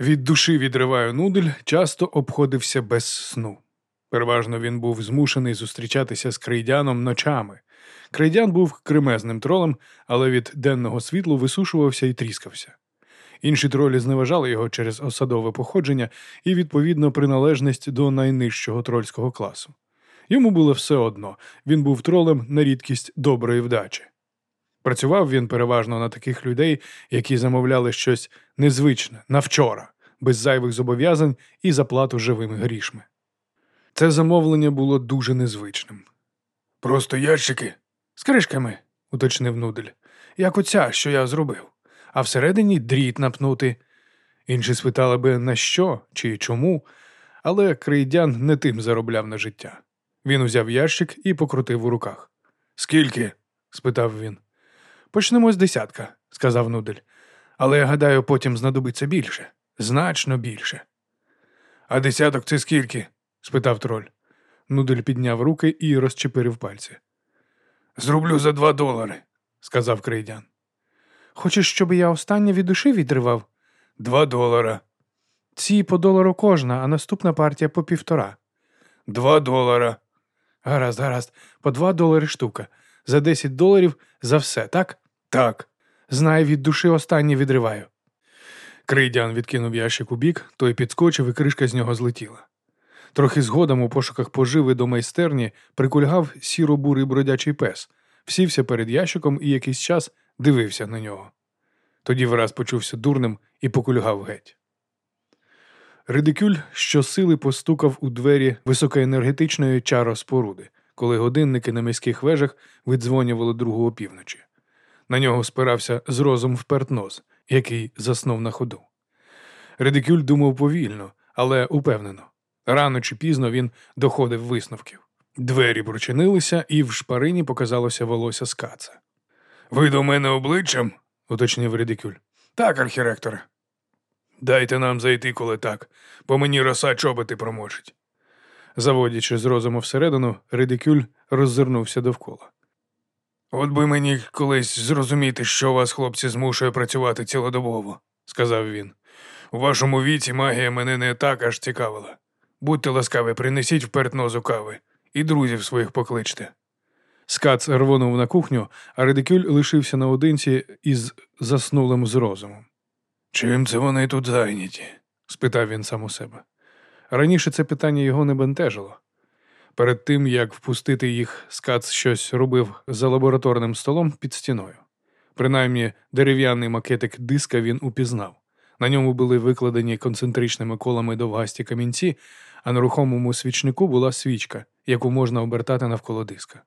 Від душі відриваю нудель часто обходився без сну. Переважно він був змушений зустрічатися з крейдяном ночами. Крейдян був кремезним тролем, але від денного світлу висушувався і тріскався. Інші тролі зневажали його через осадове походження і, відповідно, приналежність до найнижчого трольського класу. Йому було все одно, він був тролем на рідкість доброї вдачі. Працював він переважно на таких людей, які замовляли щось незвичне на вчора, без зайвих зобов'язань і заплату живими грішми. Це замовлення було дуже незвичним. Просто ящики з кришками, уточнив Нудель, як оця, що я зробив, а всередині дріт напнути. Інші спитали би на що чи чому, але крейдян не тим заробляв на життя. Він узяв ящик і покрутив у руках. Скільки? спитав він. Почнемо з десятка, сказав Нудель. Але я гадаю, потім знадобиться більше, значно більше. А десяток це скільки? спитав троль. Нудель підняв руки і розчепирив пальці. Зроблю за два долари, сказав крейдян. Хочеш, щоб я останнє від душі відривав? Два долара. Ці по долару кожна, а наступна партія по півтора. Два долара. Гаразд, гаразд, по два долари штука. За десять доларів за все, так? Так. Знай, від душі останнє відриваю. Крейдян відкинув ящик у бік, той підскочив, і кришка з нього злетіла. Трохи згодом у пошуках поживи до майстерні прикульгав сіро-бурий бродячий пес, всівся перед ящиком і якийсь час дивився на нього. Тоді враз почувся дурним і покульгав геть. Ридикюль щосили постукав у двері високоенергетичної чароспоруди, коли годинники на міських вежах видзвонювали другу опівночі. На нього спирався з розум впертнос, який заснув на ходу. Редикюль думав повільно, але упевнено. Рано чи пізно він доходив висновків. Двері прочинилися, і в шпарині показалося волосся скаца. Ви до мене обличчям? уточнив Редикюль. Так, архіректоре. Дайте нам зайти, коли так, бо мені роса чоботи промочить. Заводячи з розуму всередину, Редикюль роззирнувся довкола. От би мені колись зрозуміти, що вас, хлопці, змушує працювати цілодобово, сказав він. У вашому віці магія мене не так аж цікавила. Будьте ласкаві, принесіть вперед нозу кави і друзів своїх покличте. Скац рвонув на кухню, а Редикюль лишився наодинці із заснулим з розумом. Чим це вони тут зайняті? спитав він сам у себе. Раніше це питання його не бентежило. Перед тим, як впустити їх, скац щось робив за лабораторним столом під стіною. Принаймні, дерев'яний макетик диска він упізнав. На ньому були викладені концентричними колами довгасті камінці, а на рухомому свічнику була свічка, яку можна обертати навколо диска.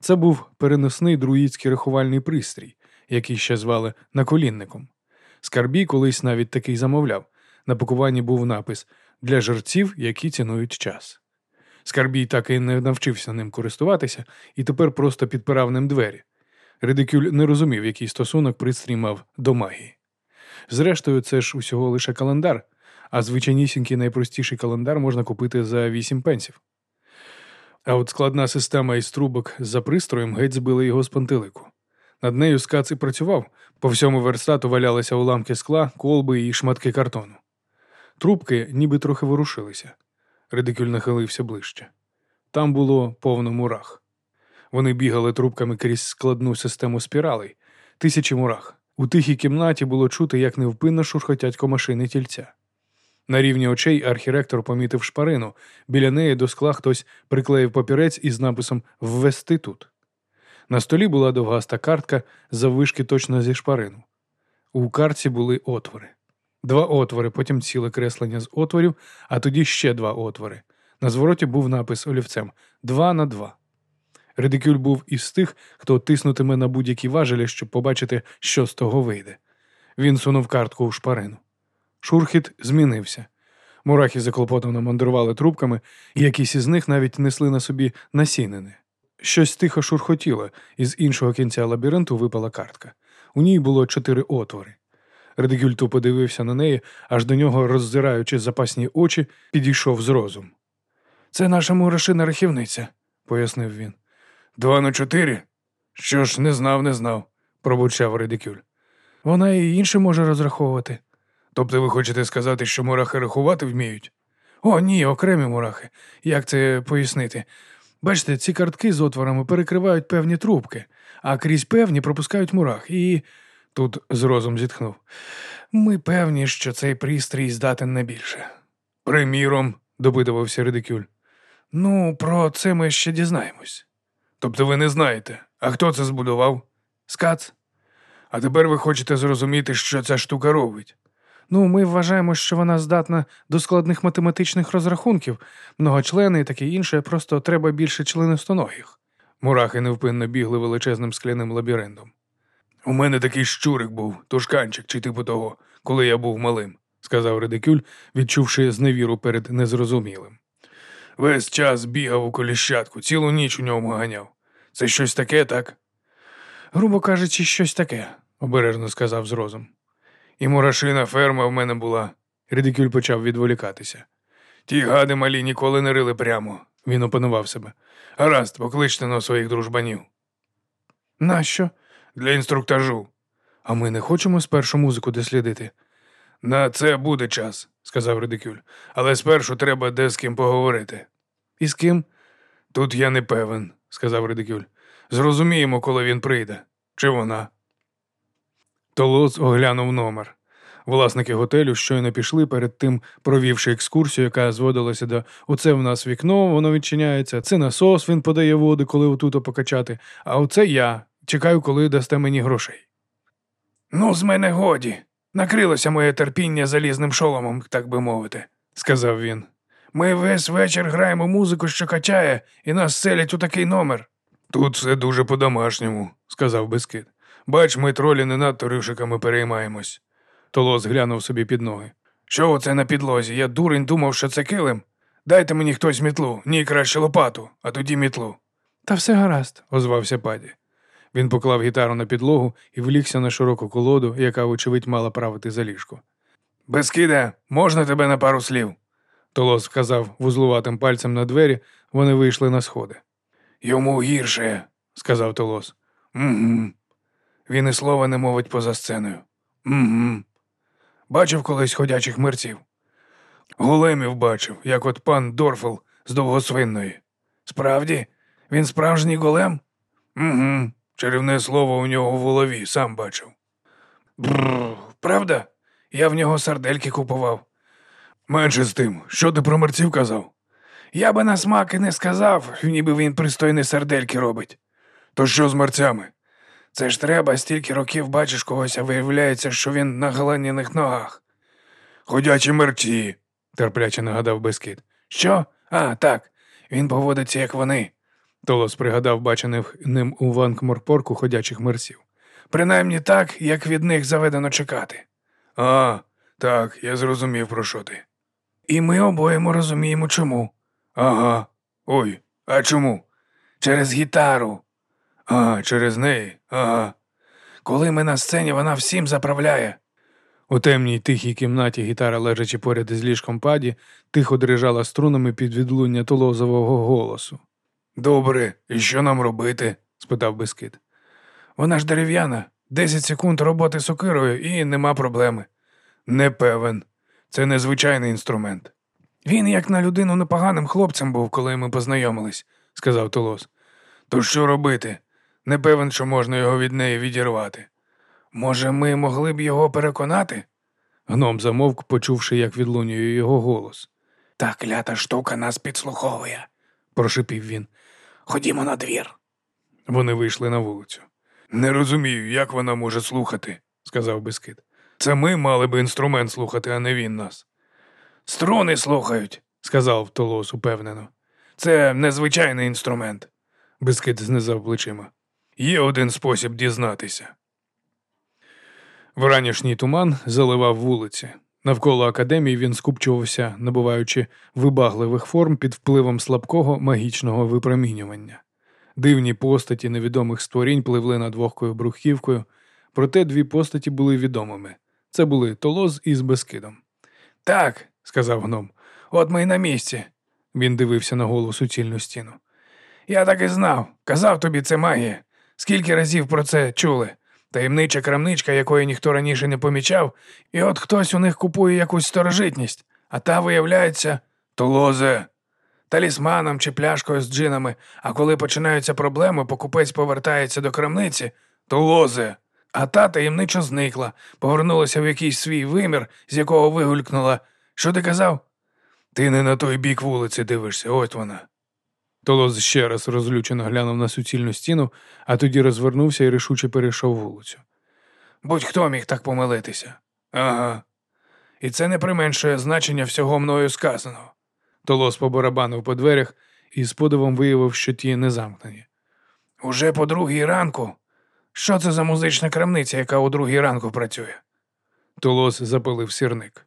Це був переносний друїдський рахувальний пристрій, який ще звали наколінником. Скарбій колись навіть такий замовляв. На пакуванні був напис для жерців, які цінують час. Скарбій так і не навчився ним користуватися і тепер просто підпирав ним двері. Редикюль не розумів, який стосунок пристрій мав до магії. Зрештою, це ж усього лише календар, а звичайнісінький найпростіший календар можна купити за 8 пенсів. А от складна система із трубок за пристроєм геть збила його з пантелику. Над нею скац і працював, по всьому верстату валялися уламки скла, колби і шматки картону. Трубки ніби трохи ворушилися. Редикюль нахилився ближче. Там було повно мурах. Вони бігали трубками крізь складну систему спіралей, тисячі мурах. У тихій кімнаті було чути, як невпинно шурхотять комашини тільця. На рівні очей архіректор помітив шпарину. Біля неї до скла хтось приклеїв папірець із написом Ввести тут. На столі була довгаста картка заввишки точно зі шпарину. У картці були отвори. Два отвори, потім ціле креслення з отворів, а тоді ще два отвори. На звороті був напис олівцем два на два. Редикюль був із тих, хто тиснутиме на будь-які важелі, щоб побачити, що з того вийде. Він сунув картку у шпарину. Шурхіт змінився. Мурахи заклопотано мандрували трубками, і якісь із них навіть несли на собі насінини. Щось тихо шурхотіло, і з іншого кінця лабіринту випала картка. У ній було чотири отвори. Редикюль тупо дивився на неї, аж до нього, роззираючи запасні очі, підійшов з розум. Це наша мурашина рахівниця, пояснив він. Два на чотири? Що ж, не знав, не знав, пробурчав Редикюль. Вона і інше може розраховувати. Тобто ви хочете сказати, що мурахи рахувати вміють? О, ні, окремі мурахи. Як це пояснити? Бачите, ці картки з отворами перекривають певні трубки, а крізь певні пропускають мурах. І тут зрозум зітхнув. Ми певні, що цей пристрій здатен на більше. Приміром, допитувався Редикюль. Ну, про це ми ще дізнаємось. Тобто ви не знаєте, а хто це збудував? Скац. А тепер ви хочете зрозуміти, що ця штука робить. Ну, ми вважаємо, що вона здатна до складних математичних розрахунків, многочлени і таке інше, просто треба більше членистоногих. Мурахи невпинно бігли величезним скляним лабіринтом. У мене такий щурик був, тушканчик чи типу того, коли я був малим, сказав Редикюль, відчувши зневіру перед незрозумілим. Весь час бігав у коліщатку, цілу ніч у ньому ганяв. Це щось таке, так? Грубо кажучи, щось таке, обережно сказав зрозум. І мурашина ферма в мене була. Редикюль почав відволікатися. Ті гади малі ніколи не рили прямо, він опанував себе. Гаразд, покличте на своїх дружбанів. Нащо? Для інструктажу. А ми не хочемо спершу музику дослідити. На це буде час, сказав Редикюль. Але спершу треба де з ким поговорити. І з ким? Тут я не певен, сказав Редикюль. Зрозуміємо, коли він прийде. Чи вона? Толос оглянув номер. Власники готелю щойно пішли перед тим, провівши екскурсію, яка зводилася до оце в нас вікно, воно відчиняється, це насос, він подає води, коли отуто покачати, а оце я. Чекаю, коли дасте мені грошей. Ну, з мене годі. Накрилося моє терпіння залізним шоломом, так би мовити, сказав він. Ми весь вечір граємо музику, що качає, і нас селять у такий номер. Тут все дуже по-домашньому, сказав Бескид. Бач, ми тролі не надто ришиками переймаємось. Толос глянув собі під ноги. Що оце на підлозі? Я дурень думав, що це килим. Дайте мені хтось мітлу, ні краще лопату, а тоді мітлу. Та все гаразд, озвався паді. Він поклав гітару на підлогу і влігся на широку колоду, яка, вочевидь, мала правити за ліжко. Безкиде, можна тебе на пару слів? Толос вказав вузлуватим пальцем на двері, вони вийшли на сходи. Йому гірше, сказав Толос. Угу. Він і слова не мовить поза сценою. Угу. Бачив колись ходячих мерців. Големів бачив, як от пан Дорфел з довгосвинної. Справді, він справжній голем? Угу. Чарівне слово у нього в голові, сам бачив. Бррр, правда? Я в нього сардельки купував. Менше з тим, що ти про мерців казав? Я би на смак і не сказав, ніби він пристойні сардельки робить. То що з мерцями? Це ж треба, стільки років бачиш когось, а виявляється, що він на галаняних ногах. Ходячі мерці, терпляче нагадав Бескид. Що? А, так. Він поводиться, як вони. Толос пригадав бачених ним у Ванкморпорку ходячих мерців. Принаймні так, як від них заведено чекати. А, так, я зрозумів, про що ти. І ми обоємо розуміємо, чому. Ага. Ой, а чому? Через гітару. А, через неї, ага. Коли ми на сцені, вона всім заправляє. У темній тихій кімнаті гітара, лежачи поряд із ліжком паді, тихо дрижала струнами під відлуння толозового голосу. Добре, і що нам робити? спитав Бескид. Вона ж дерев'яна, десять секунд роботи сокирою і нема проблеми. Не певен. Це незвичайний інструмент. Він, як на людину, непоганим хлопцем був, коли ми познайомились, сказав Толос. То що робити? Не певен, що можна його від неї відірвати. Може, ми могли б його переконати? Гном замовк, почувши, як відлунює його голос. Та клята штука нас підслуховує, прошипів він. Ходімо на двір. Вони вийшли на вулицю. Не розумію, як вона може слухати, сказав Бескид. Це ми мали би інструмент слухати, а не він нас. Струни слухають, сказав Толос упевнено. Це незвичайний інструмент. Бескид знизав плечима. Є один спосіб дізнатися. Вранішній туман заливав вулиці. Навколо академії він скупчувався, набуваючи вибагливих форм під впливом слабкого магічного випромінювання. Дивні постаті невідомих створінь пливли над вогкою брухівкою, проте дві постаті були відомими. Це були Толоз із Бескидом. Так, сказав гном, от ми й на місці. Він дивився на голу суцільну стіну. Я так і знав. Казав тобі, це магія. Скільки разів про це чули? Таємнича крамничка, якої ніхто раніше не помічав, і от хтось у них купує якусь старожитність, а та, виявляється, тулозе, талісманом чи пляшкою з джинами, а коли починаються проблеми, покупець повертається до крамниці, тулозе. А та таємничо зникла, повернулася в якийсь свій вимір, з якого вигулькнула. Що ти казав? Ти не на той бік вулиці дивишся, ось вона. Толос ще раз розлючено глянув на суцільну стіну, а тоді розвернувся і рішуче перейшов вулицю. Будь-хто міг так помилитися. Ага. І це не применшує значення всього мною сказаного. Толос побарабанив по дверях і з подивом виявив, що ті не замкнені. Уже по другій ранку. Що це за музична крамниця, яка у другій ранку працює? Толос запалив сірник.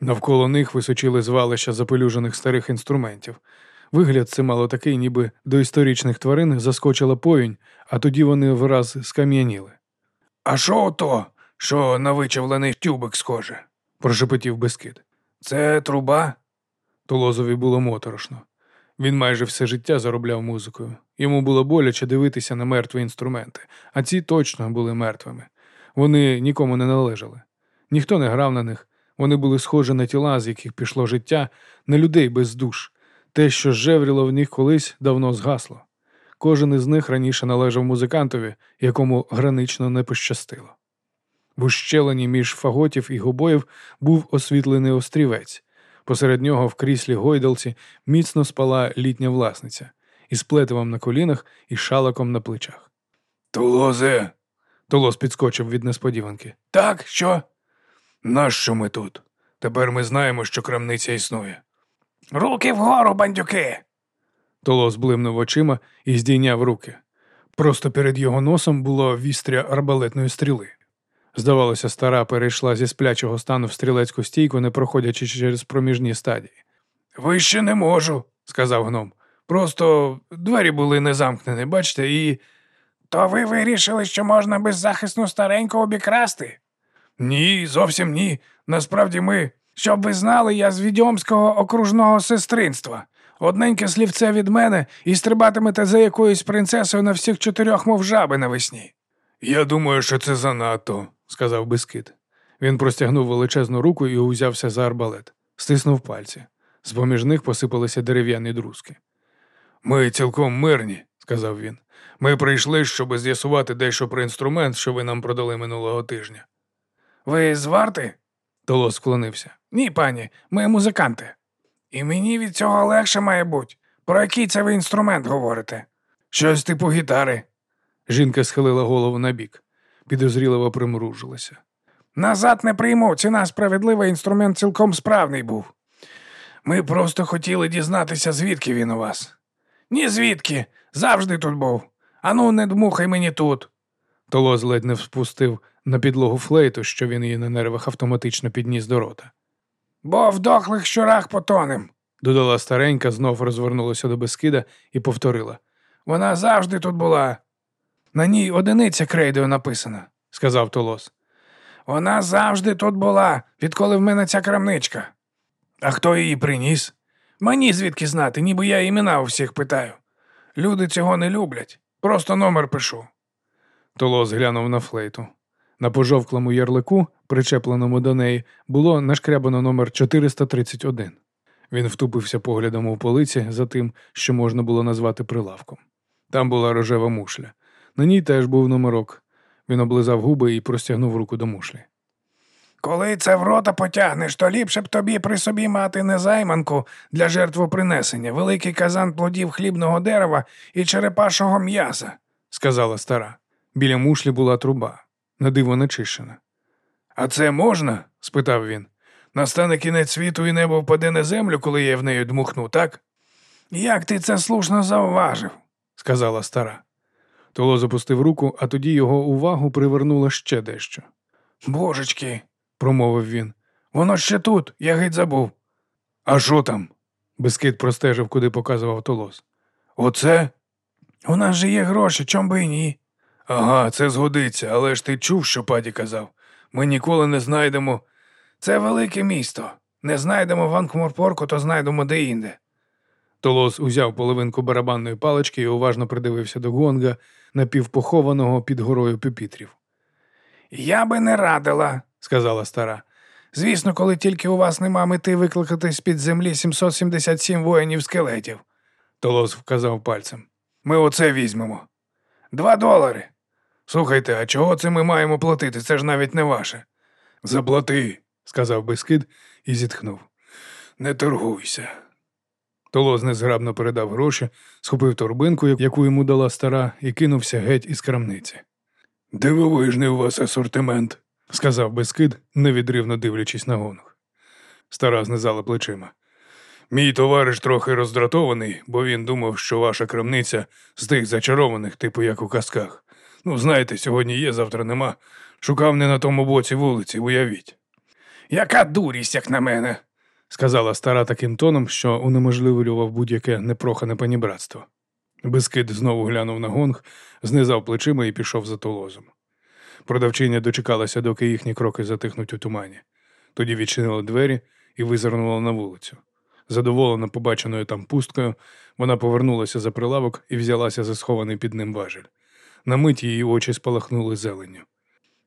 Навколо них височили звалища запелюжених старих інструментів. Вигляд це мало такий, ніби до історичних тварин заскочила повінь, а тоді вони враз скам'яніли. А що ото, що на вичавлений тюбик схоже? прошепотів Бескид. Це труба? Толозові було моторошно. Він майже все життя заробляв музикою. Йому було боляче дивитися на мертві інструменти, а ці точно були мертвими. Вони нікому не належали. Ніхто не грав на них. Вони були схожі на тіла, з яких пішло життя, на людей без душ. Те, що жевріло в них колись, давно згасло. Кожен із них раніше належав музикантові, якому гранично не пощастило. В ущелині між фаготів і гобоїв був освітлений острівець. Посеред нього в кріслі гойдалці міцно спала літня власниця із плетивом на колінах і шалаком на плечах. Тулозе. Толос підскочив від несподіванки. Так, що? Нащо ми тут? Тепер ми знаємо, що крамниця існує. Руки вгору, бандюки. Толос блимнув очима і здійняв руки. Просто перед його носом було вістря арбалетної стріли. Здавалося, стара перейшла зі сплячого стану в стрілецьку стійку, не проходячи через проміжні стадії. Вище не можу, сказав гном. Просто двері були не замкнені, бачите, і. То ви вирішили, що можна беззахисну стареньку обікрасти? Ні, зовсім ні. Насправді ми. Щоб ви знали, я з відьомського окружного сестринства. Одненьке слівце від мене і стрибатимете за якоюсь принцесою на всіх чотирьох, мов жаби навесні. Я думаю, що це занадто, сказав Бискит. Він простягнув величезну руку і узявся за арбалет, стиснув пальці. З поміж них посипалися дерев'яні друзки. Ми цілком мирні, сказав він. Ми прийшли, щоб з'ясувати дещо про інструмент, що ви нам продали минулого тижня. Ви з варти? Толос склонився. Ні, пані, ми музиканти. І мені від цього легше має бути. Про який це ви інструмент говорите? Щось типу гітари. Жінка схилила голову набік, підозріливо примружилася. Назад не прийму, ціна справедлива, інструмент цілком справний був. Ми просто хотіли дізнатися, звідки він у вас. Ні, звідки, завжди тут був. Ану, не дмухай мені тут. Толос ледь не впустив на підлогу флейту, що він її на нервах автоматично підніс до рота. Бо в дохлих щурах потонем, додала старенька, знов розвернулася до Бескида і повторила. Вона завжди тут була. На ній одиниця крейдою написана, сказав Толос. Вона завжди тут була, відколи в мене ця крамничка. А хто її приніс? Мені звідки знати, ніби я імена у всіх питаю. Люди цього не люблять. Просто номер пишу. Толос глянув на флейту. На пожовклому ярлику, причепленому до неї, було нашкрябано номер 431. Він втупився поглядом у полиці за тим, що можна було назвати прилавком. Там була рожева мушля. На ній теж був номерок. Він облизав губи і простягнув руку до мушлі. Коли це в рота потягнеш, то ліпше б тобі при собі мати незайманку для жертвопринесення, великий казан плодів хлібного дерева і черепашого м'яса, сказала стара. Біля мушлі була труба, на диво начищена. А це можна? спитав він. Настане кінець світу і небо впаде на землю, коли я в неї дмухну, так? Як ти це слушно зауважив, сказала стара. Толо запустив руку, а тоді його увагу привернуло ще дещо. Божечки, промовив він. Воно ще тут, я геть забув. А що там? Бескид простежив, куди показував Толос. Оце? У нас же є гроші, чом би і ні. Ага, це згодиться, але ж ти чув, що паді казав. Ми ніколи не знайдемо. Це велике місто. Не знайдемо в Анкморпорку, то знайдемо де-інде. Толос узяв половинку барабанної палички і уважно придивився до гонга, напівпохованого під горою пюпітрів. Я би не радила, сказала стара. Звісно, коли тільки у вас нема мети викликати з-під землі 777 воїнів скелетів. Толос вказав пальцем. Ми оце візьмемо. Два долари. Слухайте, а чого це ми маємо платити? Це ж навіть не ваше. Заплати, сказав Бескид і зітхнув. Не торгуйся. Толос незграбно передав гроші, схопив торбинку, яку йому дала стара, і кинувся геть із крамниці. Дивовижний у вас асортимент, сказав Бескид, невідривно дивлячись на гонг. Стара знизала плечима. Мій товариш трохи роздратований, бо він думав, що ваша крамниця з тих зачарованих, типу як у казках. Ну, знаєте, сьогодні є, завтра нема. Шукав не на тому боці вулиці, уявіть. Яка дурість, як на мене, сказала стара таким тоном, що унеможливлював будь-яке непрохане панібратство. Бескид знову глянув на гонг, знизав плечима і пішов за толозом. Продавчиня дочекалася, доки їхні кроки затихнуть у тумані. Тоді відчинила двері і визирнула на вулицю. Задоволена побаченою там пусткою, вона повернулася за прилавок і взялася за схований під ним важель. На мить її очі спалахнули зеленню.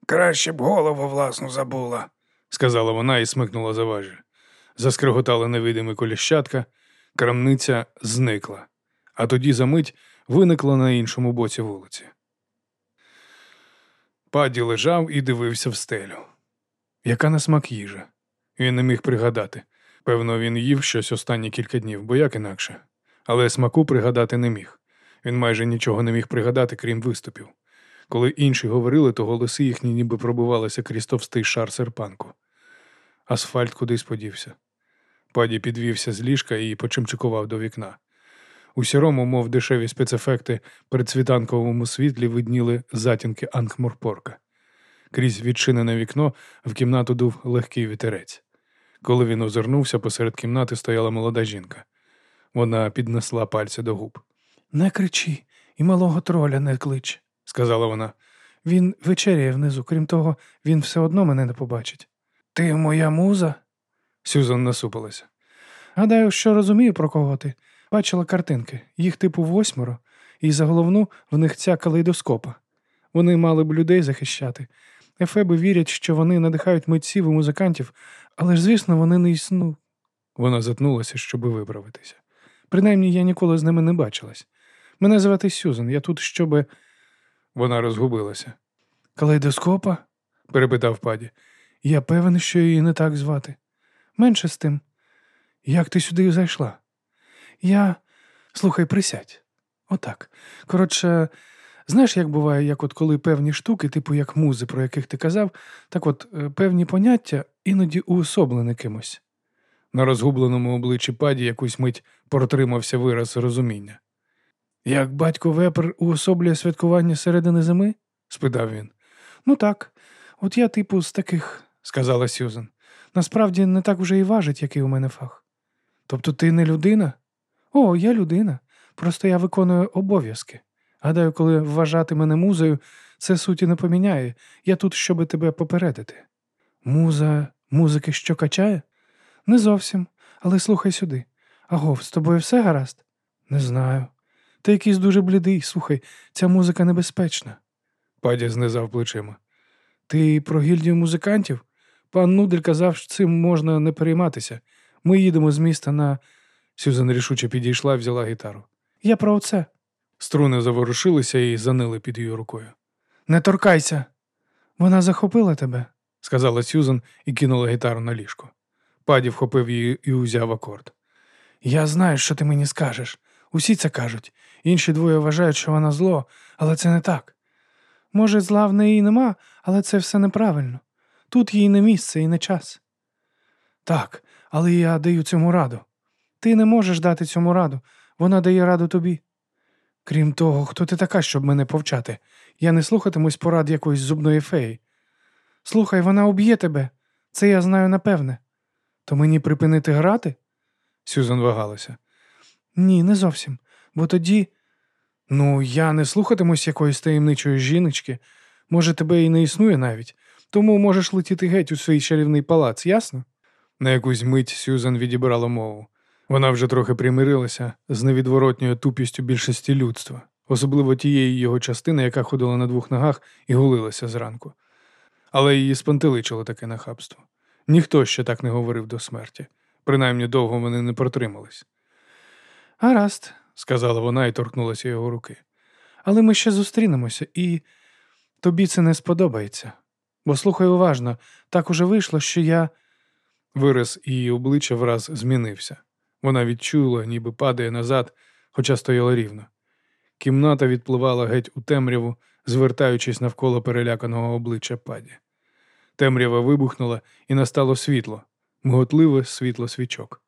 Краще б голову власну забула, сказала вона і смикнула за важіль. Заскриготали невидимі коліщатка, крамниця зникла, а тоді за мить виникла на іншому боці вулиці. Паді лежав і дивився в стелю. Яка на смак їжа? Він не міг пригадати. Певно, він їв щось останні кілька днів, бо як інакше. Але смаку пригадати не міг. Він майже нічого не міг пригадати, крім виступів. Коли інші говорили, то голоси їхні ніби пробивалися крізь товстий шар серпанку. Асфальт кудись подівся. Паді підвівся з ліжка і почимчикував до вікна. У сірому, мов дешеві спецефекти, при цвітанковому світлі видніли затінки Ангморпорка. Крізь відчинене вікно в кімнату дув легкий вітерець. Коли він озирнувся, посеред кімнати стояла молода жінка. Вона піднесла пальці до губ. Не кричи і малого троля не клич, сказала вона. Він вечеряє внизу, крім того, він все одно мене не побачить. Ти моя муза? Сюзан насупилася. Гадаю, що розумію, про кого ти. Бачила картинки, їх типу восьмеро, і за головну в них ця калейдоскопа. Вони мали б людей захищати. Ефеби вірять, що вони надихають митців і музикантів, але ж, звісно, вони не існують. Вона затнулася, щоби виправитися. Принаймні я ніколи з ними не бачилась. Мене звати Сюзан, я тут, щоби. Вона розгубилася. Калейдоскопа? перепитав паді. Я певен, що її не так звати. Менше з тим. Як ти сюди зайшла? Я. Слухай, присядь. Отак. Коротше, знаєш, як буває, як от коли певні штуки, типу як музи, про яких ти казав, так от е, певні поняття іноді уособлені кимось. На розгубленому обличчі паді якусь мить протримався вираз розуміння. Як батько вепер уособлює святкування середини зими? спитав він. Ну так, от я, типу, з таких, сказала Сюзан. Насправді не так вже і важить, який у мене фах. Тобто ти не людина? О, я людина. Просто я виконую обов'язки. Гадаю, коли вважати мене музою, це суті не поміняє. Я тут, щоби тебе попередити. Муза музики що качає? Не зовсім, але слухай сюди. Агов, з тобою все гаразд? Не знаю. Ти якийсь дуже блідий, слухай, ця музика небезпечна. Падя знизав плечима. Ти про гільдію музикантів? Пан Нудель казав, що цим можна не перейматися. Ми їдемо з міста на. Сюзан рішуче підійшла і взяла гітару. Я про оце. Струни заворушилися і занили під її рукою. Не торкайся. Вона захопила тебе, сказала Сюзан і кинула гітару на ліжко. Паді вхопив її і узяв акорд. Я знаю, що ти мені скажеш. Усі це кажуть. Інші двоє вважають, що вона зло, але це не так. Може, зла в неї нема, але це все неправильно. Тут їй не місце і не час. Так, але я даю цьому раду. Ти не можеш дати цьому раду, вона дає раду тобі. Крім того, хто ти така, щоб мене повчати? Я не слухатимусь порад якоїсь зубної феї. Слухай, вона уб'є тебе, це я знаю напевне. То мені припинити грати? Сюзан вагалася. Ні, не зовсім. Бо тоді. Ну, я не слухатимусь якоїсь таємничої жіночки. Може, тебе і не існує навіть, тому можеш летіти геть у свій чарівний палац, ясно? На якусь мить Сюзан відібрала мову. Вона вже трохи примирилася з невідворотньою тупістю більшості людства, особливо тієї його частини, яка ходила на двох ногах і гулилася зранку. Але її спантеличило таке нахабство. Ніхто ще так не говорив до смерті. Принаймні довго вони не протримались. Гаразд, сказала вона і торкнулася його руки. Але ми ще зустрінемося, і тобі це не сподобається. Бо слухай уважно, так уже вийшло, що я. Вираз її обличчя враз змінився. Вона відчула, ніби падає назад, хоча стояла рівно. Кімната відпливала геть у темряву, звертаючись навколо переляканого обличчя паді. Темрява вибухнула і настало світло, миготливе світло свічок.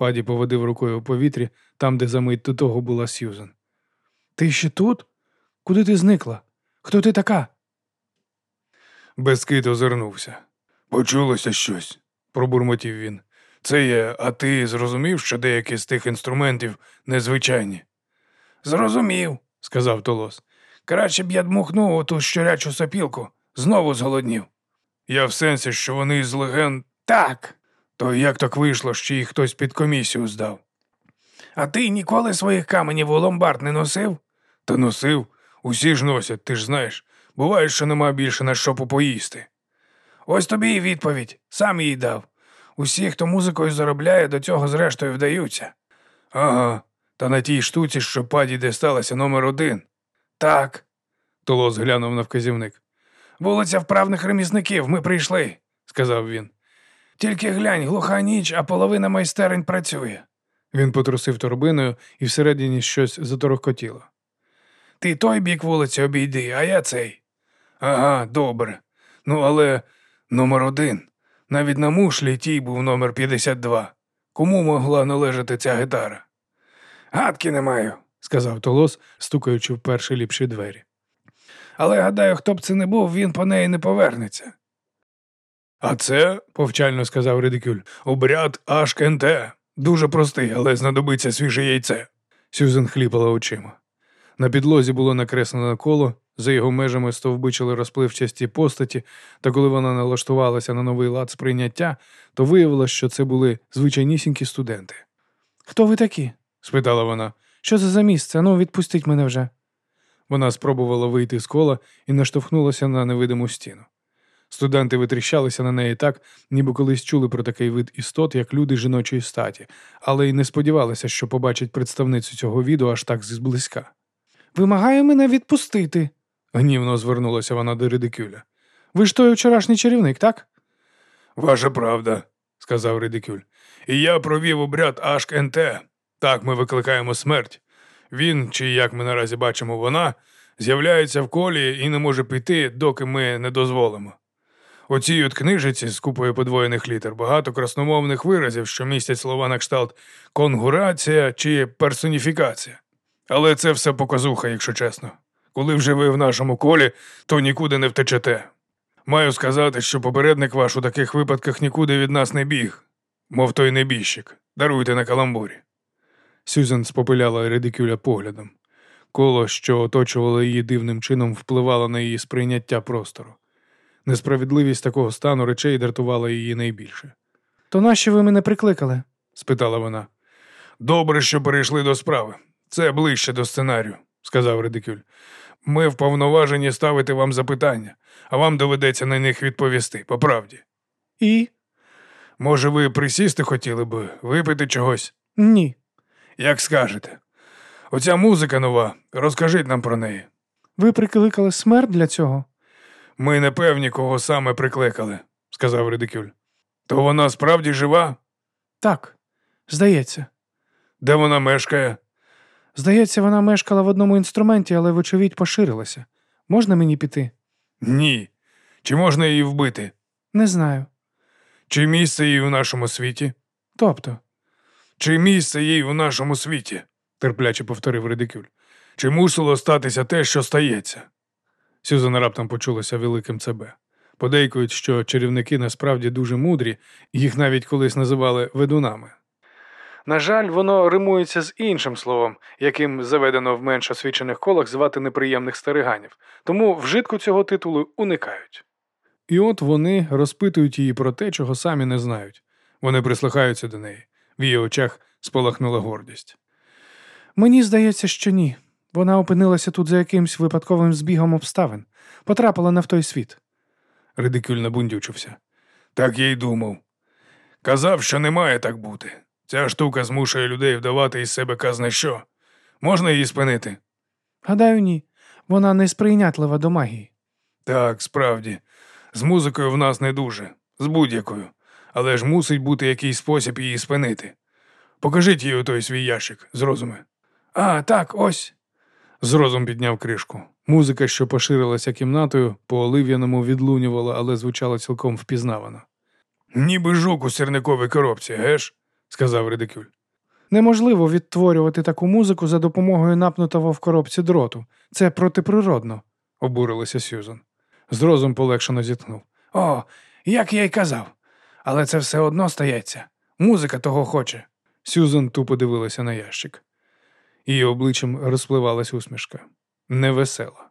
Паді поводив рукою у повітрі, там, де за мить до того була Сьюзен. Ти ще тут? Куди ти зникла? Хто ти така? Безкит озирнувся. Почулося щось, пробурмотів він. Це є, а ти зрозумів, що деякі з тих інструментів незвичайні? Зрозумів, сказав Толос. Краще б я дмухнув у ту щурячу сопілку. Знову зголоднів. Я в сенсі, що вони з легенд. Так. То як так вийшло, що їх хтось під комісію здав? А ти ніколи своїх каменів у ломбард не носив? Та носив. Усі ж носять, ти ж знаєш. Буває, що нема більше на що попоїсти. Ось тобі і відповідь, сам їй дав. Усі, хто музикою заробляє, до цього зрештою вдаються. Ага, та на тій штуці, що паді, де сталося номер один. Так. Толос глянув на вказівник. Вулиця вправних ремісників, ми прийшли, сказав він. Тільки глянь, глуха ніч, а половина майстерень працює. Він потрусив торбиною і всередині щось заторохкотіло. Ти той бік вулиці обійди, а я цей. Ага, добре. Ну, але номер один. Навіть на мушлі тій був номер 52. Кому могла належати ця гітара? Гадки не маю, сказав Толос, стукаючи в перші ліпші двері. Але гадаю, хто б це не був, він по неї не повернеться. А це, повчально сказав Редикюль, обряд Ашкенте. Дуже простий, але знадобиться свіже яйце. Сюзен хліпала очима. На підлозі було накреслено коло, за його межами стовбичили розпливчасті постаті, та коли вона налаштувалася на новий лад сприйняття, то виявилось, що це були звичайнісінькі студенти. Хто ви такі? спитала вона. Що це за місце? Ну, відпустіть мене вже. Вона спробувала вийти з кола і наштовхнулася на невидиму стіну. Студенти витріщалися на неї так, ніби колись чули про такий вид істот, як люди жіночої статі, але й не сподівалися, що побачать представницю цього відео аж так зблизька. Вимагаю мене відпустити, гнівно звернулася вона до Редикюля. Ви ж той вчорашній чарівник, так? Ваша правда, сказав Редикюль. І я провів обряд Ашк НТ. Так ми викликаємо смерть. Він, чи як ми наразі бачимо, вона з'являється в колі і не може піти, доки ми не дозволимо. У цій от книжиці з купою подвоєних літер багато красномовних виразів, що містять слова на кшталт конгурація чи персоніфікація. Але це все показуха, якщо чесно. Коли вже ви в нашому колі, то нікуди не втечете. Маю сказати, що попередник ваш у таких випадках нікуди від нас не біг, мов той небіжчик. Даруйте на каламбурі. Сюзан спопиляла редикюля поглядом. Коло, що оточувало її дивним чином, впливало на її сприйняття простору. Несправедливість такого стану речей дратувала її найбільше. То нащо ви мене прикликали? спитала вона. Добре, що перейшли до справи. Це ближче до сценарію, сказав Редикюль. Ми вповноважені ставити вам запитання, а вам доведеться на них відповісти, по правді. І? Може, ви присісти хотіли б, випити чогось? Ні. Як скажете. Оця музика нова, розкажіть нам про неї. Ви прикликали смерть для цього? Ми не певні, кого саме прикликали, сказав Редикюль. То вона справді жива? Так, здається. Де вона мешкає? Здається, вона мешкала в одному інструменті, але, вочевидь, поширилася. Можна мені піти? Ні. Чи можна її вбити? Не знаю. Чи місце їй у нашому світі? Тобто, Чи місце їй у нашому світі? терпляче повторив Редикюль. Чи мусило статися те, що стається? Сюзан раптом почулася великим ЦБ. Подейкують, що чарівники насправді дуже мудрі, їх навіть колись називали ведунами. На жаль, воно римується з іншим словом, яким заведено в менш освічених колах звати неприємних стариганів, тому вжитку цього титулу уникають. І от вони розпитують її про те, чого самі не знають. Вони прислухаються до неї. В її очах спалахнула гордість. Мені здається, що ні. Вона опинилася тут за якимсь випадковим збігом обставин, потрапила не в той світ. Редикюль набундючився. Так я й думав. Казав, що не має так бути. Ця штука змушує людей вдавати із себе казна що. Можна її спинити? Гадаю, ні. Вона не сприйнятлива до магії. Так, справді. З музикою в нас не дуже, з будь-якою. Але ж мусить бути якийсь спосіб її спинити. Покажіть їй той свій ящик, зрозуме. А, так, ось. Зрозум підняв кришку. Музика, що поширилася кімнатою, по олив'яному відлунювала, але звучала цілком впізнавано. Ніби жук у сірниковій коробці, геш? сказав Редикюль. Неможливо відтворювати таку музику за допомогою напнутого в коробці дроту. Це протиприродно. обурилася Сьюзан. Зрозум полегшено зітхнув. О, як я й казав. Але це все одно стається. Музика того хоче. Сюзан тупо дивилася на ящик. Її обличчям розпливалась усмішка. Невесела.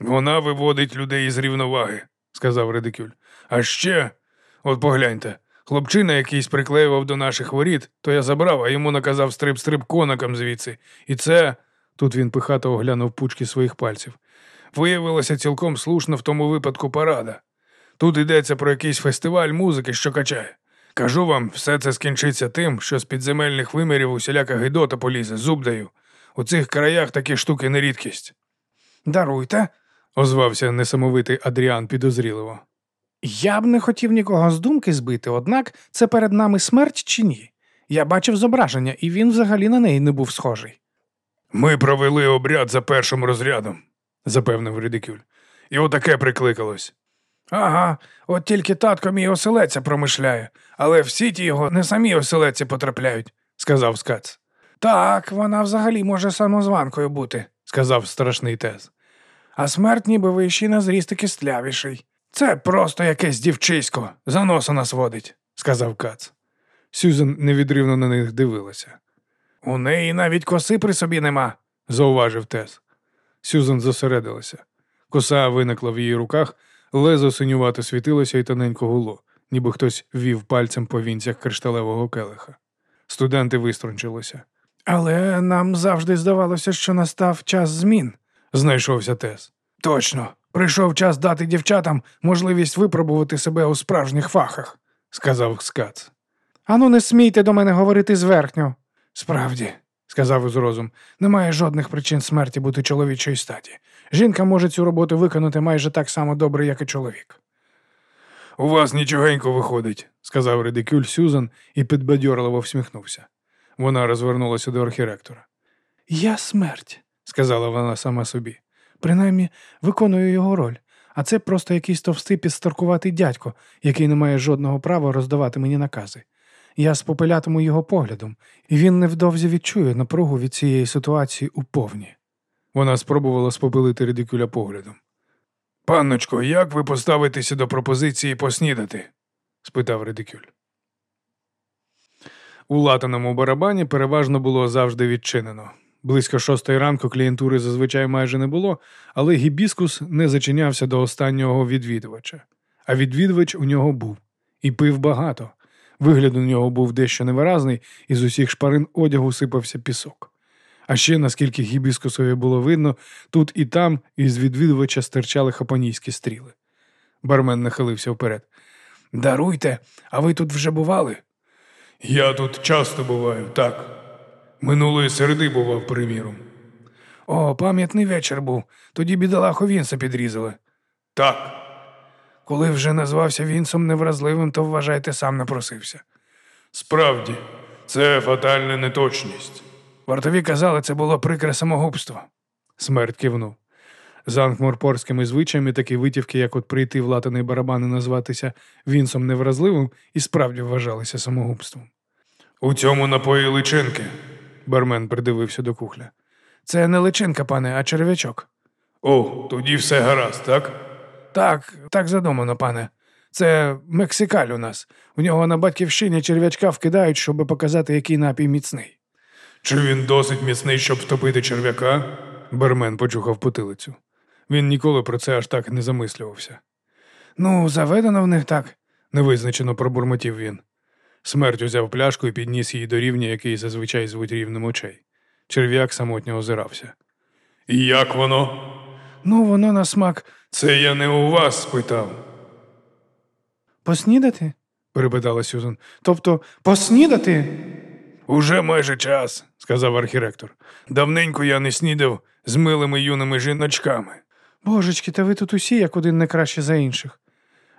Вона виводить людей із рівноваги, сказав Редикюль. А ще, от погляньте, хлопчина якийсь приклеював до наших воріт, то я забрав, а йому наказав стрип-стрип коникам звідси. І це, Тут він пихато оглянув пучки своїх пальців. виявилося цілком слушно в тому випадку парада. Тут йдеться про якийсь фестиваль музики, що качає. Кажу вам, все це скінчиться тим, що з підземельних вимірів усіляка гидота полізе, зуб даю. У цих краях такі штуки не рідкість. Даруйте. озвався несамовитий Адріан підозріливо. Я б не хотів нікого з думки збити, однак це перед нами смерть чи ні? Я бачив зображення, і він взагалі на неї не був схожий. Ми провели обряд за першим розрядом, запевнив Редикюль. і отаке прикликалось. Ага, от тільки татко мій оселеця промишляє, але всі ті його не самі оселеці потрапляють, сказав Скац. Так, вона взагалі може самозванкою бути, сказав страшний тез. а смерть ніби вищий на зріст і кістлявіший. Це просто якесь дівчисько, за носа нас водить. сказав Кац. Сюзан невідривно на них дивилася. У неї навіть коси при собі нема. Зауважив Тес. Сюзан зосередилася. Коса виникла в її руках, лезо синювато світилося і тоненько гуло, ніби хтось ввів пальцем по вінцях кришталевого келиха. Студенти виструнчилися. Але нам завжди здавалося, що настав час змін. Знайшовся Тес. Точно, прийшов час дати дівчатам можливість випробувати себе у справжніх фахах. сказав Скац. Ану, не смійте до мене говорити зверхньо. Справді, сказав із розум. Немає жодних причин смерті бути чоловічої статі. Жінка може цю роботу виконати майже так само добре, як і чоловік. у вас нічогенько виходить. сказав редикюль Сюзан і підбадьорливо всміхнувся. Вона розвернулася до архіректора. Я смерть, Сказала вона сама собі. принаймні виконую його роль, а це просто якийсь товстий підстаркуватий дядько, який не має жодного права роздавати мені накази. Я спопилятиму його поглядом, і він невдовзі відчує напругу від цієї ситуації у повні. Вона спробувала спопилити редикюля поглядом. Панночко, як ви поставитеся до пропозиції поснідати? спитав редикюль. У латаному барабані переважно було завжди відчинено. Близько шостої ранку клієнтури зазвичай майже не було, але гібіскус не зачинявся до останнього відвідувача. А відвідувач у нього був і пив багато. Вигляд у нього був дещо невиразний, і з усіх шпарин одягу сипався пісок. А ще, наскільки гібіскусові було видно, тут і там із відвідувача стирчали хапанійські стріли. Бармен нахилився вперед. Даруйте, а ви тут вже бували? Я тут часто буваю, так. Минулої середи бував, приміром. О, пам'ятний вечір був. Тоді бідолаху Вінса підрізали. Так, Коли вже назвався Вінсом невразливим, то вважайте, сам напросився. справді, це фатальна неточність. Вартові казали, це було прикре самогубство. Смерть кивнув. За ангморпорськими звичаями такі витівки, як от прийти в латаний барабан і назватися Вінсом невразливим, і справді вважалися самогубством. У цьому напої личинки. Бармен придивився до кухля. Це не личинка, пане, а черв'ячок. О, тоді все гаразд, так? Так, так задумано, пане. Це мексикаль у нас. У нього на батьківщині черв'ячка вкидають, щоб показати, який напій міцний. Чи він досить міцний, щоб втопити черв'яка? Бармен почухав потилицю. Він ніколи про це аж так не замислювався. Ну, заведено в них так. Невизначено пробурмотів він. Смерть узяв пляшку і підніс її до рівня, який зазвичай звуть рівнем очей. Черв'як самотньо озирався. І як воно? Ну, воно на смак Це я не у вас спитав, поснідати? перепитала Сюзан. Тобто поснідати? Уже майже час, сказав архіректор. Давненько я не снідав з милими юними жіночками. Божечки, та ви тут усі як один не краще за інших.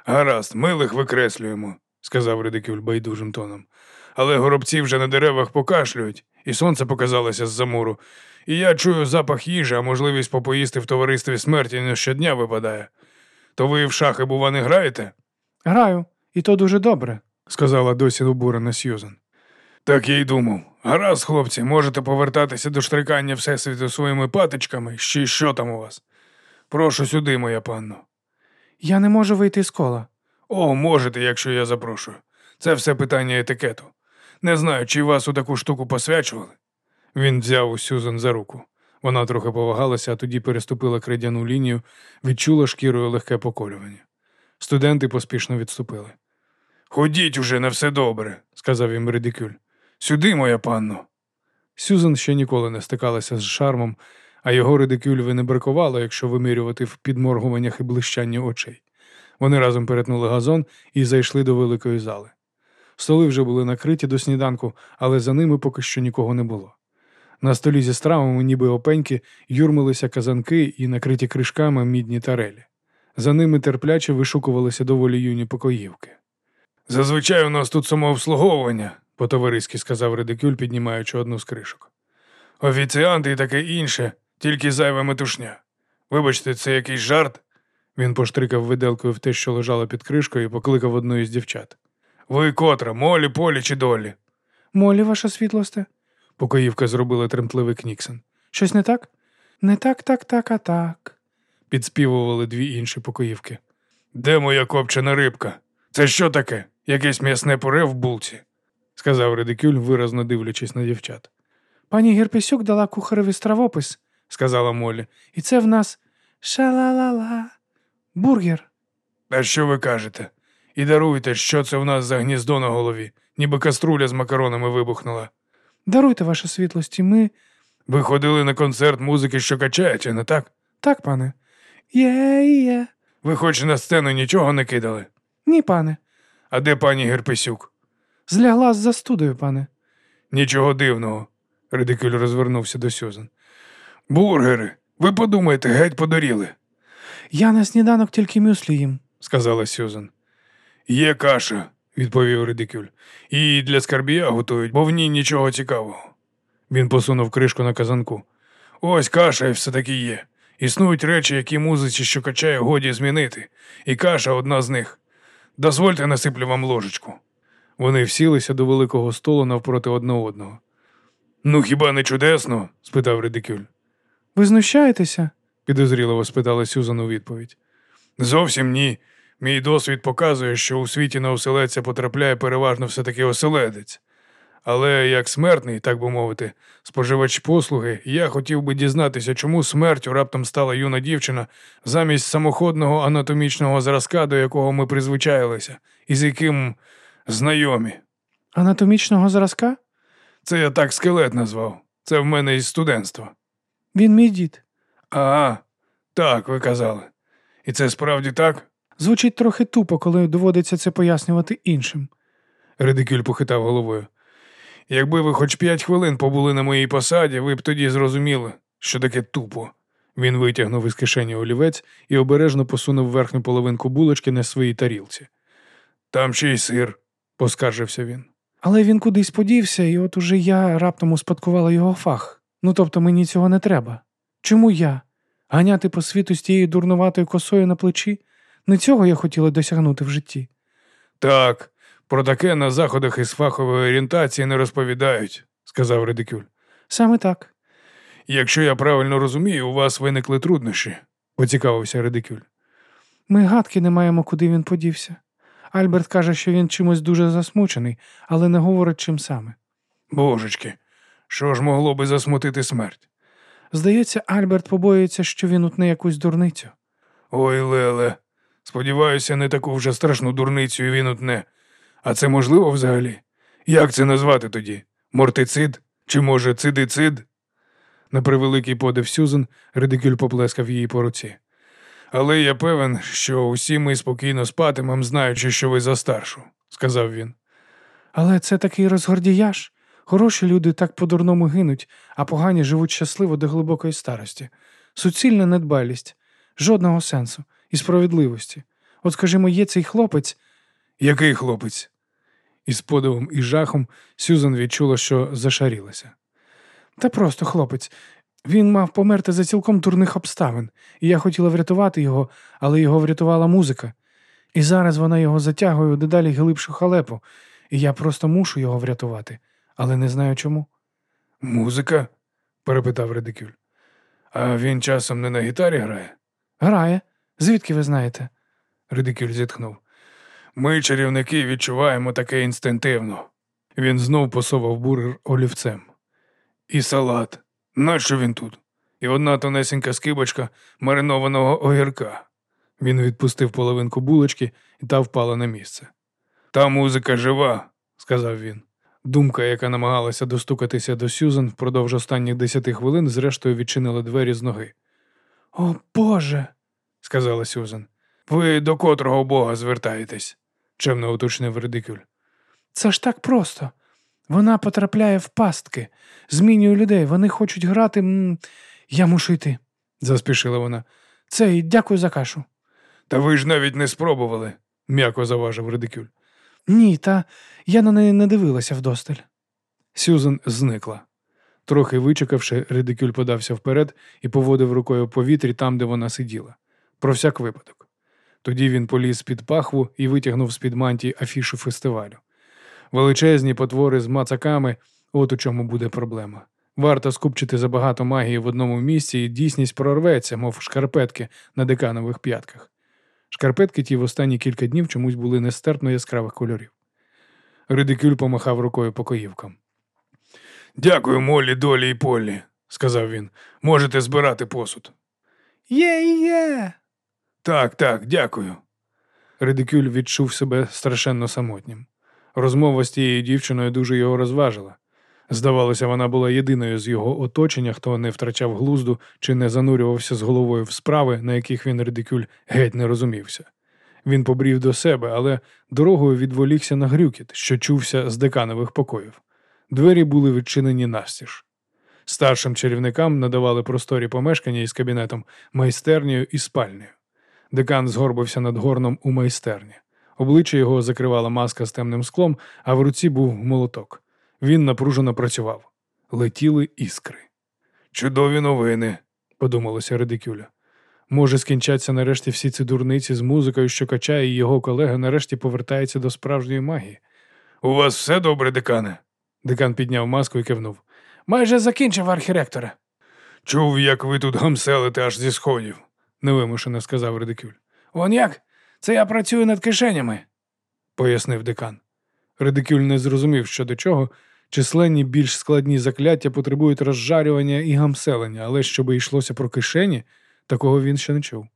Гаразд, милих викреслюємо, сказав редикюль байдужим тоном. Але горобці вже на деревах покашлюють, і сонце показалося з-за муру. І я чую запах їжі, а можливість попоїсти в товаристві смерті не щодня випадає. То ви в шахи, бува, не граєте? Граю, і то дуже добре. сказала досі обурена Сьюзан. Так я й думав. Гаразд, хлопці, можете повертатися до штрикання Всесвіту своїми патичками, ще що там у вас. Прошу сюди, моя панно. Я не можу вийти з кола. О, можете, якщо я запрошую. Це все питання етикету. Не знаю, чи вас у таку штуку посвячували. Він взяв у Сюзан за руку. Вона трохи повагалася, а тоді переступила кридяну лінію, відчула шкірою легке поколювання. Студенти поспішно відступили. Ходіть уже на все добре, сказав їм редикюль. Сюди, моя панно. Сюзан ще ніколи не стикалася з шармом, а його редикюльви не бракувало, якщо вимірювати в підморгуваннях і блищанні очей. Вони разом перетнули газон і зайшли до великої зали. Столи вже були накриті до сніданку, але за ними поки що нікого не було. На столі зі стравами, ніби опеньки, юрмилися казанки і накриті кришками мідні тарелі. За ними терпляче вишукувалися доволі юні покоївки. Зазвичай у нас тут самообслуговування, по-товариськи сказав редикюль, піднімаючи одну з кришок. Офіціанти і таке інше, тільки зайва метушня. Вибачте, це якийсь жарт. Він поштрикав виделкою в те, що лежало під кришкою, і покликав одну із дівчат. Ви котра, молі, полі чи долі? Молі, ваша світлосте? Покоївка зробила тремтливий кніксен. Щось не так? Не так, так, так, а так. Підспівували дві інші покоївки. Де моя копчена рибка? Це що таке? Якесь м'ясне пуре в булці? Сказав редикюль, виразно дивлячись на дівчат. Пані Гірпісюк дала кухареві стравопис, Сказала Молі. і це в нас шалалала. Бургер. А що ви кажете? І даруйте, що це в нас за гніздо на голові, ніби каструля з макаронами вибухнула. Даруйте, ваша світлості, ми. Ви ходили на концерт музики, що качається, не так? Так, пане. Є, є. Ви хоч на сцену нічого не кидали? Ні, пане. А де пані Герпесюк? Злягла з застудою, пане. Нічого дивного. Редикюль розвернувся до Сюзан. Бургери, ви подумайте, геть подоріли, Я на сніданок тільки мюслі їм. сказала Сюзан. Є каша, відповів Редикюль. Її для скарбія готують, бо в ній нічого цікавого. Він посунув кришку на казанку. Ось каша і все таки є. Існують речі, які музиці, що качає, годі змінити, і каша одна з них. Дозвольте насиплю вам ложечку. Вони всілися до великого столу навпроти одне одного. Ну, хіба не чудесно? спитав Редикюль. Ви знущаєтеся? підозріливо спитала Сюзан у відповідь. Зовсім ні. Мій досвід показує, що у світі на оселедця потрапляє переважно все-таки оселедець. Але як смертний, так би мовити, споживач послуги, я хотів би дізнатися, чому смертю раптом стала юна дівчина замість самоходного анатомічного зразка, до якого ми призвичаїлися, і з яким знайомі. Анатомічного зразка? Це я так скелет назвав. Це в мене із студентства. Він мій дід. Ага, так, ви казали. І це справді так? Звучить трохи тупо, коли доводиться це пояснювати іншим. Редикюль похитав головою. Якби ви хоч п'ять хвилин побули на моїй посаді, ви б тоді зрозуміли, що таке тупо. Він витягнув із кишені олівець і обережно посунув верхню половинку булочки на своїй тарілці. Там ще й сир, поскаржився він. Але він кудись подівся, і от уже я раптом успадкувала його фах. Ну тобто мені цього не треба. Чому я? Ганяти по світу з тією дурнуватою косою на плечі? Не цього я хотіла досягнути в житті. Так, про таке на заходах із фахової орієнтації не розповідають, сказав Редикюль. Саме так. Якщо я правильно розумію, у вас виникли труднощі, поцікавився Редикюль. Ми гадки не маємо, куди він подівся. Альберт каже, що він чимось дуже засмучений, але не говорить чим саме. Божечки, що ж могло би засмутити смерть? Здається, Альберт побоюється, що він утне якусь дурницю. Ой, Леле, сподіваюся, не таку вже страшну дурницю він утне. А це можливо взагалі? Як це назвати тоді? Мортицид? Чи може цидицид? На превеликий подив Сюзан, редикюль поплескав її по руці. Але я певен, що усі ми спокійно спатимем, знаючи, що ви за старшу, сказав він. Але це такий розгордіяж. Хороші люди так по-дурному гинуть, а погані живуть щасливо до глибокої старості. Суцільна недбалість, жодного сенсу і справедливості. От, скажімо, є цей хлопець, Який хлопець? Із подивом і жахом Сюзан відчула, що зашарілася. та просто хлопець. Він мав померти за цілком дурних обставин, і я хотіла врятувати його, але його врятувала музика. І зараз вона його затягує у дедалі глибшу халепу, і я просто мушу його врятувати, але не знаю чому. Музика? перепитав Редикюль. А він часом не на гітарі грає? Грає. Звідки ви знаєте? Редикюль зітхнув. Ми, чарівники, відчуваємо таке інстинктивно. Він знов посовав бургер олівцем. І салат. Нащо він тут? І одна тонесенька скибочка маринованого огірка. Він відпустив половинку булочки, і та впала на місце. Та музика жива, сказав він. Думка, яка намагалася достукатися до Сюзан впродовж останніх десяти хвилин, зрештою відчинила двері з ноги. О Боже. сказала Сюзан. Ви до котрого бога звертаєтесь? чемно уточнив Редикюль. Це ж так просто. Вона потрапляє в пастки, змінює людей, вони хочуть грати. Я мушу йти, заспішила вона. Це і дякую за кашу. Та ви ж навіть не спробували. м'яко заважив Редикюль. Ні, та я на неї не дивилася вдосталь. Сюзан зникла. Трохи вичекавши, Редикюль подався вперед і поводив рукою по вітрі там, де вона сиділа. Про всяк випадок. Тоді він поліз під пахву і витягнув з-під мантії афішу фестивалю. Величезні потвори з мацаками от у чому буде проблема. Варто скупчити забагато магії в одному місці, і дійсність прорветься, мов шкарпетки на деканових п'ятках. Шкарпетки ті в останні кілька днів чомусь були нестерпно яскравих кольорів. Редикюль помахав рукою покоївкам. Дякую, Молі, долі і Полі, сказав він. Можете збирати посуд. Є, є. Так, так, дякую. Редикюль відчув себе страшенно самотнім. Розмова з тією дівчиною дуже його розважила. Здавалося, вона була єдиною з його оточення, хто не втрачав глузду чи не занурювався з головою в справи, на яких він редикюль геть не розумівся. Він побрів до себе, але дорогою відволікся на грюкіт, що чувся з деканових покоїв. Двері були відчинені настіж. Старшим чарівникам надавали просторі помешкання із кабінетом, майстернею і спальнею. Декан згорбився над горном у майстерні. Обличчя його закривала маска з темним склом, а в руці був молоток. Він напружено працював. Летіли іскри. Чудові новини, подумалося Редикюля. Може, скінчаться нарешті всі ці дурниці з музикою, що качає, і його колега нарешті повертається до справжньої магії. У вас все добре, декане? Декан підняв маску і кивнув. Майже закінчив архіректора. Чув, як ви тут гамселите аж зі сходів, невимушено сказав Редикюль. Он як? Це я працюю над кишенями, пояснив декан. Редикюль не зрозумів, що до чого. Численні більш складні закляття потребують розжарювання і гамселення, але щоби йшлося про кишені, такого він ще не чув.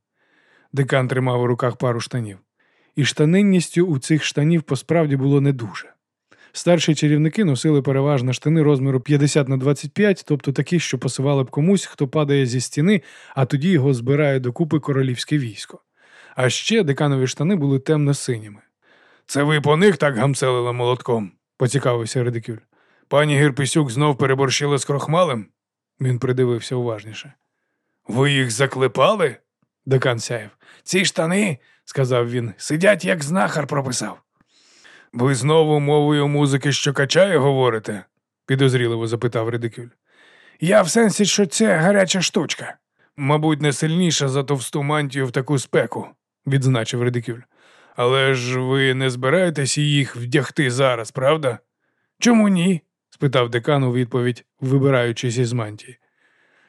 Декан тримав у руках пару штанів. І штанинністю у цих штанів посправді було не дуже. Старші чарівники носили переважно штани розміру 50 на 25, тобто такі, що посивали б комусь, хто падає зі стіни, а тоді його збирає докупи королівське військо. А ще деканові штани були темно-синіми. Це ви по них так гамселили молотком? поцікавився Редикюль. Пані Гірписюк знов переборщила з крохмалем? Він придивився уважніше. Ви їх заклепали? Декан сяяв. Ці штани, сказав він, сидять, як знахар прописав. Ви знову мовою музики, що качає, говорите? підозріливо запитав Редикюль. Я в сенсі, що це гаряча штучка. Мабуть, не сильніша за товсту мантію в таку спеку, відзначив Редикюль. Але ж ви не збираєтесь їх вдягти зараз, правда? Чому ні? спитав декан у відповідь, вибираючись із мантії.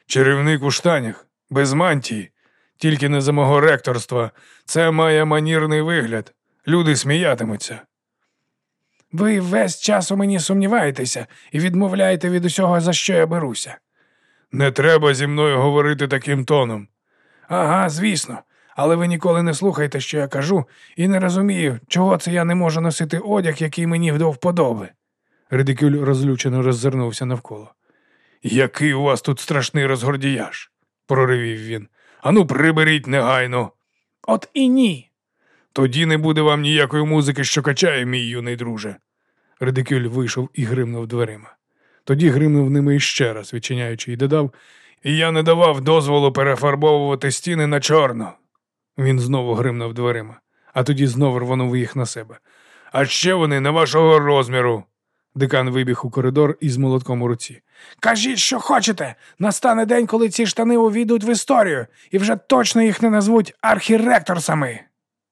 Чарівник у штанях, без мантії, тільки не за мого ректорства. Це має манірний вигляд. Люди сміятимуться. Ви весь час у мені сумніваєтеся і відмовляєте від усього, за що я беруся. Не треба зі мною говорити таким тоном. Ага, звісно. Але ви ніколи не слухаєте, що я кажу, і не розумію, чого це я не можу носити одяг, який мені до вподоби. Редикюль розлючено роззирнувся навколо. Який у вас тут страшний розгордіяж, проривів він. Ану, приберіть негайно. От і ні. Тоді не буде вам ніякої музики, що качає, мій юний друже. Редикюль вийшов і гримнув дверима. Тоді гримнув ними іще раз, відчиняючи, і додав І я не давав дозволу перефарбовувати стіни на чорно. Він знову гримнув дверима, а тоді знову рвонув їх на себе. А ще вони не вашого розміру. Декан вибіг у коридор із молотком у руці. Кажіть, що хочете. Настане день, коли ці штани увійдуть в історію, і вже точно їх не назвуть архіректорсами.